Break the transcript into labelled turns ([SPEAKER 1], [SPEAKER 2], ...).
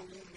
[SPEAKER 1] Hallelujah.